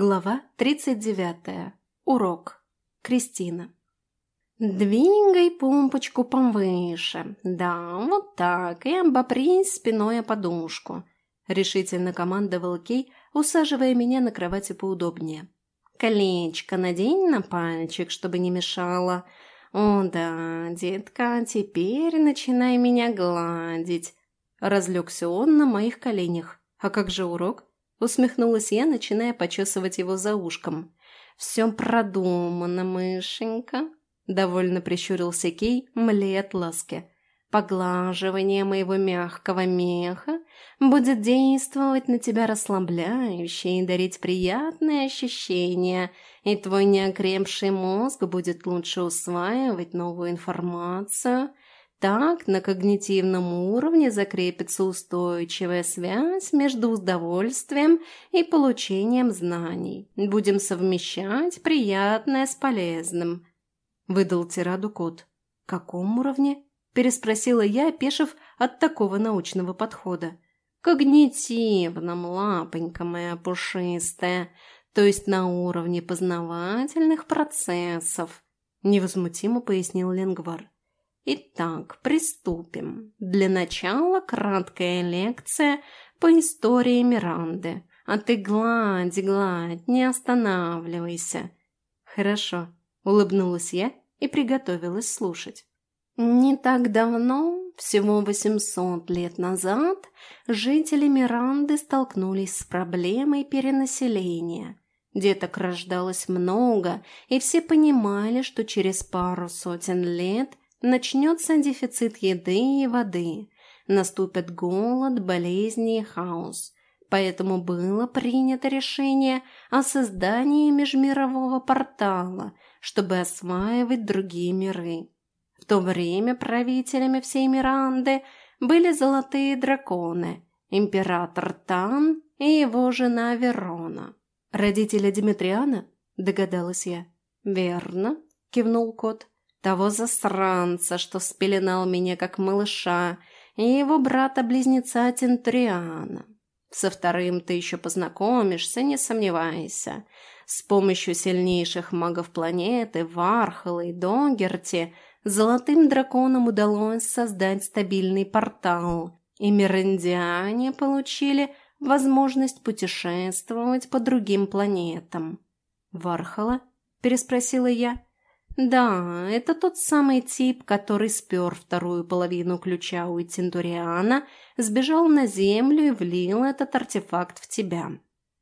Глава 39. Урок. Кристина. «Двигай помпочку повыше. Да, вот так, и обопрись спиной о подушку», — решительно командовал Кей, усаживая меня на кровати поудобнее. «Колечко надень на пальчик, чтобы не мешало. О да, детка, теперь начинай меня гладить». Разлегся он на моих коленях. «А как же урок?» Усмехнулась я, начиная почесывать его за ушком. «Все продумано, мышенька», — довольно прищурился Кей, млея от ласки. «Поглаживание моего мягкого меха будет действовать на тебя расслабляюще и дарить приятные ощущения, и твой неокрепший мозг будет лучше усваивать новую информацию, так на когнитивном уровне закрепится устойчивая связь между удовольствием и получением знаний. Будем совмещать приятное с полезным. Выдал тираду кот. «Каком уровне?» – переспросила я, опешив от такого научного подхода. «Когнитивном, лапонька моя пушистая, то есть на уровне познавательных процессов», – невозмутимо пояснил Ленгвар. Итак, приступим. Для начала краткая лекция по истории Миранды. А ты гладь, гладь, не останавливайся. Хорошо, улыбнулась я и приготовилась слушать. Не так давно, всего 800 лет назад, жители Миранды столкнулись с проблемой перенаселения. Деток рождалось много, и все понимали, что через пару сотен лет – Начнется дефицит еды и воды, наступит голод, болезни и хаос. Поэтому было принято решение о создании межмирового портала, чтобы осваивать другие миры. В то время правителями всей Миранды были золотые драконы, император Тан и его жена Верона. «Родители Димитриана?» – догадалась я. «Верно», – кивнул кот того засранца, что спеленал меня как малыша, и его брата-близнеца Тентриана. Со вторым ты еще познакомишься, не сомневайся. С помощью сильнейших магов планеты, Вархала и Догерти, золотым драконам удалось создать стабильный портал, и мирандиане получили возможность путешествовать по другим планетам. «Вархала?» – переспросила я. Да, это тот самый тип, который спер вторую половину ключа у Тинтуриана, сбежал на землю и влил этот артефакт в тебя.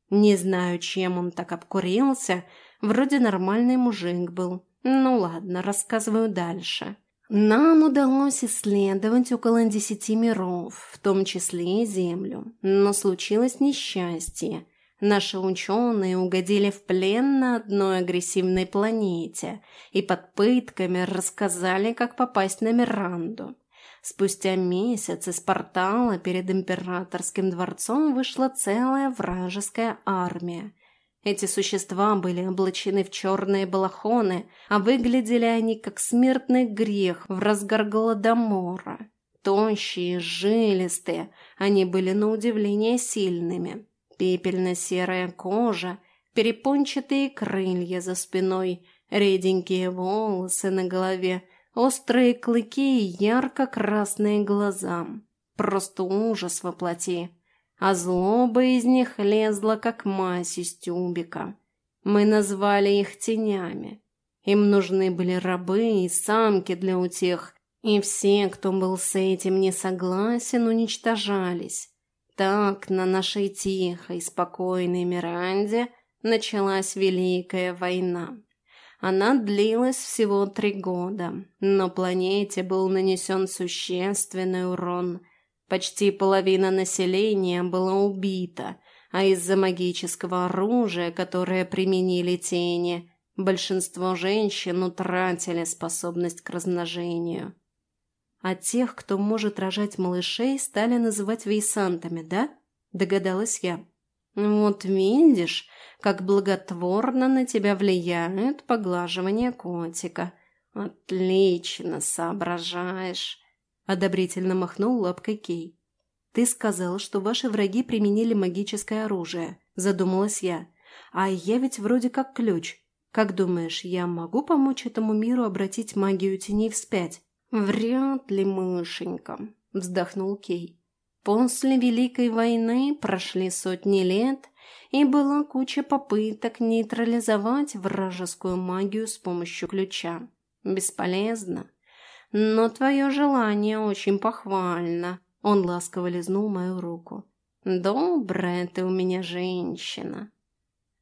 Не знаю, чем он так обкурился, вроде нормальный мужик был. Ну ладно, рассказываю дальше. Нам удалось исследовать около десяти миров, в том числе и Землю, но случилось несчастье – Наши ученые угодили в плен на одной агрессивной планете и под пытками рассказали, как попасть на Миранду. Спустя месяц из портала перед императорским дворцом вышла целая вражеская армия. Эти существа были облачены в черные балахоны, а выглядели они как смертный грех в разгар голодомора. Тощие, жилистые, они были на удивление сильными пепельно-серая кожа, перепончатые крылья за спиной, реденькие волосы на голове, острые клыки и ярко-красные глаза. Просто ужас воплоти. А злоба из них лезла, как мазь из тюбика. Мы назвали их тенями. Им нужны были рабы и самки для утех, и все, кто был с этим не согласен, уничтожались. Так на нашей тихой, спокойной Миранде началась Великая война. Она длилась всего три года, но планете был нанесен существенный урон. Почти половина населения была убита, а из-за магического оружия, которое применили тени, большинство женщин утратили способность к размножению а тех, кто может рожать малышей, стали называть вейсантами, да?» – догадалась я. «Вот видишь, как благотворно на тебя влияет поглаживание котика. Отлично соображаешь!» – одобрительно махнул лапкой Кей. «Ты сказал, что ваши враги применили магическое оружие», – задумалась я. А я ведь вроде как ключ. Как думаешь, я могу помочь этому миру обратить магию теней вспять?» «Вряд ли, мышенька», – вздохнул Кей. «После Великой войны прошли сотни лет, и была куча попыток нейтрализовать вражескую магию с помощью ключа. Бесполезно. Но твое желание очень похвально». Он ласково лизнул мою руку. «Добрая ты у меня женщина».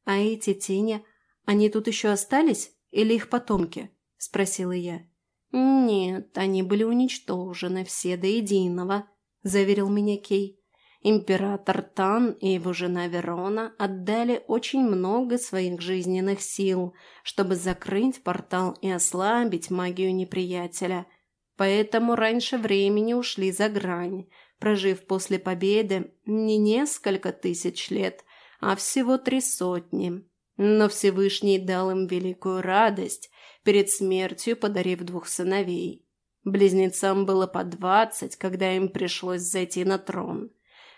«А эти тени, они тут еще остались или их потомки?» – спросила я. «Нет, они были уничтожены все до единого», – заверил меня Кей. Император Тан и его жена Верона отдали очень много своих жизненных сил, чтобы закрыть портал и ослабить магию неприятеля. Поэтому раньше времени ушли за грань, прожив после победы не несколько тысяч лет, а всего три сотни. Но Всевышний дал им великую радость, перед смертью подарив двух сыновей. Близнецам было по двадцать, когда им пришлось зайти на трон.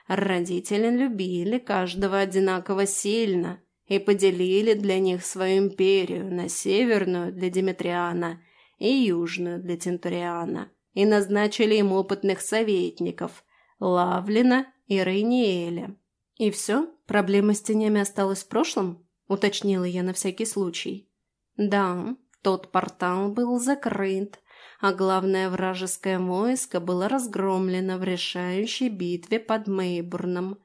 Родители любили каждого одинаково сильно и поделили для них свою империю на северную для Димитриана и южную для Тентуриана и назначили им опытных советников Лавлина и Рейниэля. И все, проблема с тенями осталась в прошлом? – уточнила я на всякий случай. «Да, тот портал был закрыт, а главное вражеское войско было разгромлено в решающей битве под Мейбурном.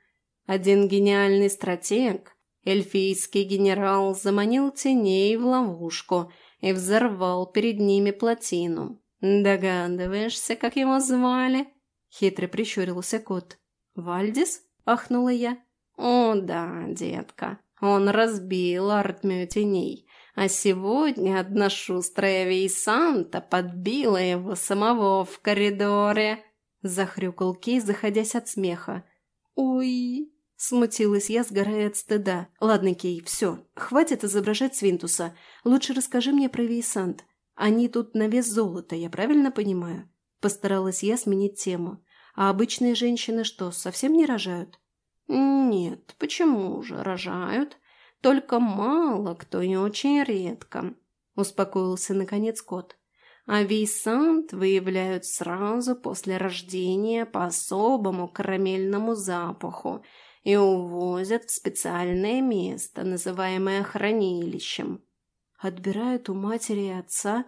Один гениальный стратег, эльфийский генерал, заманил теней в ловушку и взорвал перед ними плотину. Догадываешься, как его звали?» Хитро прищурился кот. «Вальдис?» – ахнула я. «О да, детка, он разбил армию теней, а сегодня одна шустрая Вейсанта подбила его самого в коридоре. Захрюкал Кей, заходясь от смеха. «Ой!» – смутилась я, сгорая от стыда. «Ладно, Кей, все, хватит изображать Свинтуса. Лучше расскажи мне про Вейсант. Они тут на вес золота, я правильно понимаю?» Постаралась я сменить тему. «А обычные женщины что, совсем не рожают?» «Нет, почему же? Рожают. Только мало кто и очень редко», – успокоился наконец кот. «А вейсант выявляют сразу после рождения по особому карамельному запаху и увозят в специальное место, называемое хранилищем. Отбирают у матери и отца.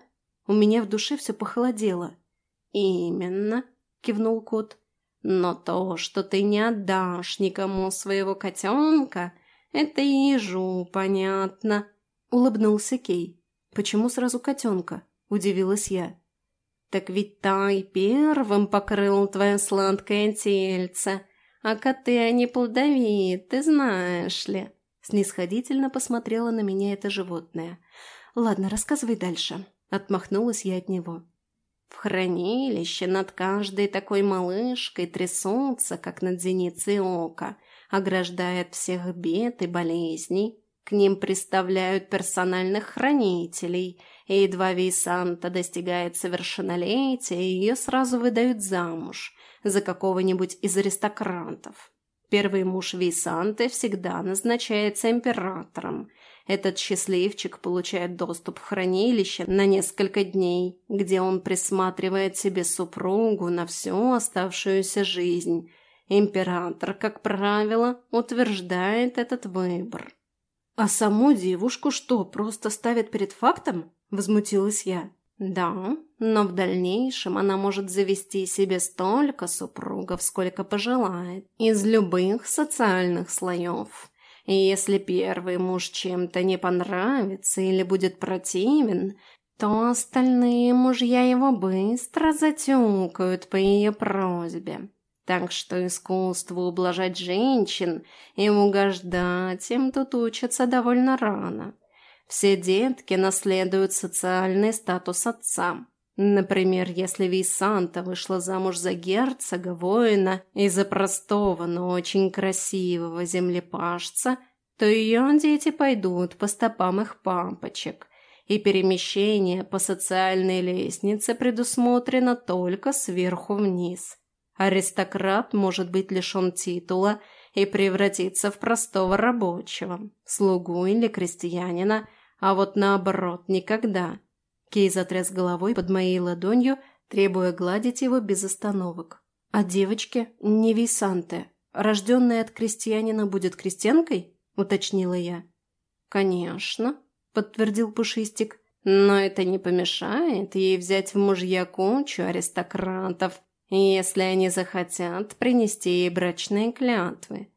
У меня в душе все похолодело». «Именно», – кивнул кот. Но то, что ты не отдашь никому своего котенка, это ежу понятно. Улыбнулся Кей. Почему сразу котенка? Удивилась я. Так ведь Тай первым покрыл твое сладкое тельце, а коты они плодовиты, знаешь ли. Снисходительно посмотрела на меня это животное. Ладно, рассказывай дальше. Отмахнулась я от него. В хранилище над каждой такой малышкой трясутся, как над зеницей ока, ограждая от всех бед и болезней. К ним представляют персональных хранителей, и едва Вейсанта достигает совершеннолетия, ее сразу выдают замуж за какого-нибудь из аристократов. Первый муж Вейсанты всегда назначается императором – этот счастливчик получает доступ в хранилище на несколько дней, где он присматривает себе супругу на всю оставшуюся жизнь. Император, как правило, утверждает этот выбор. «А саму девушку что, просто ставят перед фактом?» – возмутилась я. «Да, но в дальнейшем она может завести себе столько супругов, сколько пожелает, из любых социальных слоев. И если первый муж чем-то не понравится или будет противен, то остальные мужья его быстро затюкают по ее просьбе. Так что искусству ублажать женщин и угождать им тут учатся довольно рано. Все детки наследуют социальный статус отца. Например, если Вейсанта вышла замуж за герцога, воина и за простого, но очень красивого землепашца, то ее дети пойдут по стопам их пампочек, и перемещение по социальной лестнице предусмотрено только сверху вниз. Аристократ может быть лишен титула и превратиться в простого рабочего, слугу или крестьянина, а вот наоборот никогда. Кей затряс головой под моей ладонью, требуя гладить его без остановок. А девочке не Висанте, рожденная от крестьянина, будет крестьянкой? Уточнила я. Конечно, подтвердил Пушистик. Но это не помешает ей взять в мужья кучу аристократов, если они захотят принести ей брачные клятвы.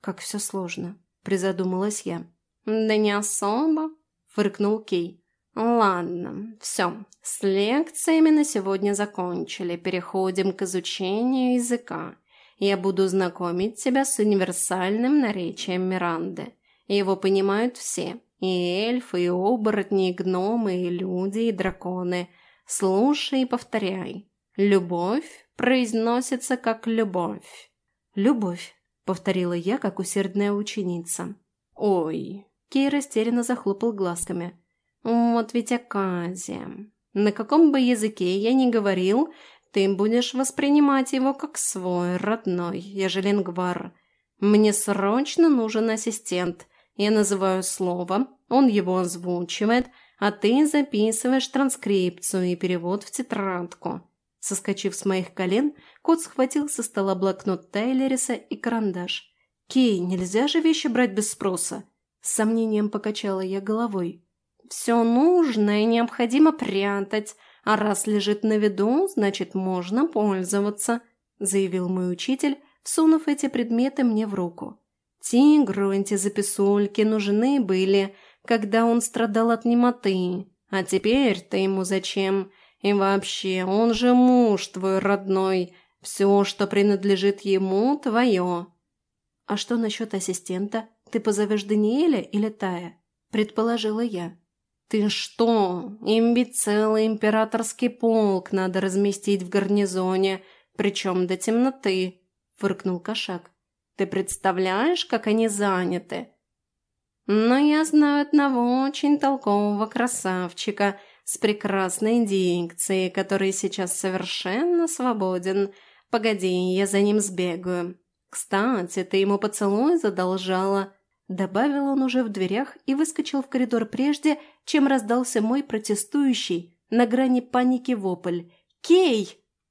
Как все сложно, призадумалась я. Да не особо, фыркнул Кей. Ладно, все, с лекциями на сегодня закончили, переходим к изучению языка. Я буду знакомить тебя с универсальным наречием Миранды. Его понимают все, и эльфы, и оборотни, и гномы, и люди, и драконы. Слушай и повторяй. Любовь произносится как любовь. Любовь, повторила я, как усердная ученица. Ой, Кей растерянно захлопал глазками. Вот ведь оказия. На каком бы языке я ни говорил, ты будешь воспринимать его как свой, родной, ежели лингвар. Мне срочно нужен ассистент. Я называю слово, он его озвучивает, а ты записываешь транскрипцию и перевод в тетрадку. Соскочив с моих колен, кот схватил со стола блокнот Тайлериса и карандаш. «Кей, нельзя же вещи брать без спроса?» С сомнением покачала я головой. «Все нужно и необходимо прятать, а раз лежит на виду, значит, можно пользоваться», заявил мой учитель, всунув эти предметы мне в руку. Тигру эти записульки нужны были, когда он страдал от немоты. А теперь-то ему зачем? И вообще, он же муж твой родной. Все, что принадлежит ему, твое. А что насчет ассистента? Ты позовешь Даниэля или Тая? Предположила я. Ты что? Им ведь целый императорский полк надо разместить в гарнизоне, причем до темноты, фыркнул кошак. Ты представляешь, как они заняты? Но я знаю одного очень толкового красавчика с прекрасной дикцией, который сейчас совершенно свободен. Погоди, я за ним сбегаю. Кстати, ты ему поцелуй задолжала. Добавил он уже в дверях и выскочил в коридор прежде, чем раздался мой протестующий на грани паники вопль. «Кей!»